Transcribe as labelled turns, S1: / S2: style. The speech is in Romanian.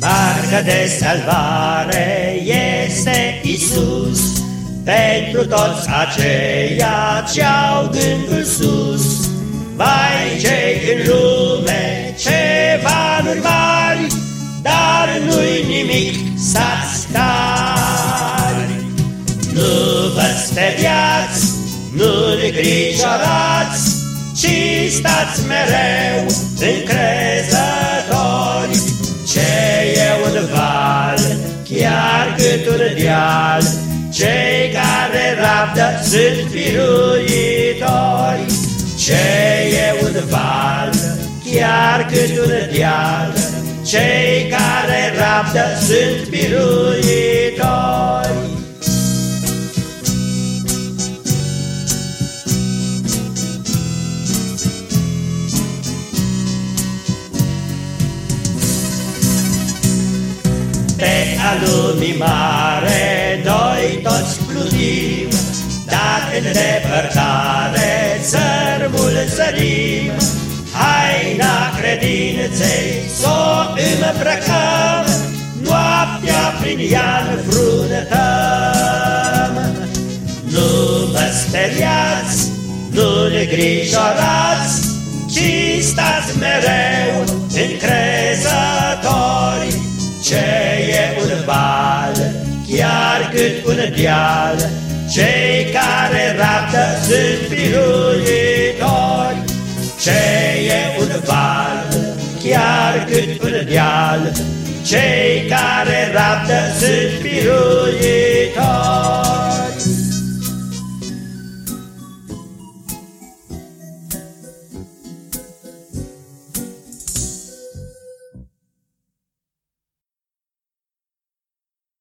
S1: Barca de salvare este Isus Pentru toți aceia ce-au gândul sus Vai cei în lume ce valuri mari Dar nu-i nimic să stari Nu vă speriați, nu ne grijorați Ci stați mereu încrezători chiar cât un deal. Cei care rabdă sunt biruitori, ce e un val, chiar cât un deal. Cei care rabdă sunt biruitori. a lumii mare, noi toți plutim, dar în depărtare țărmul sărim. Haina credinței s-o îmbrăcăm, noaptea prin ea frunătăm. Nu vă speriați, nu ne grijorați, ci stați mereu încrezători, ce chiar cât un deal. Cei care raptă sunt biruitori, ce e un val, chiar cât un deal. Cei care raptă sunt biruitori,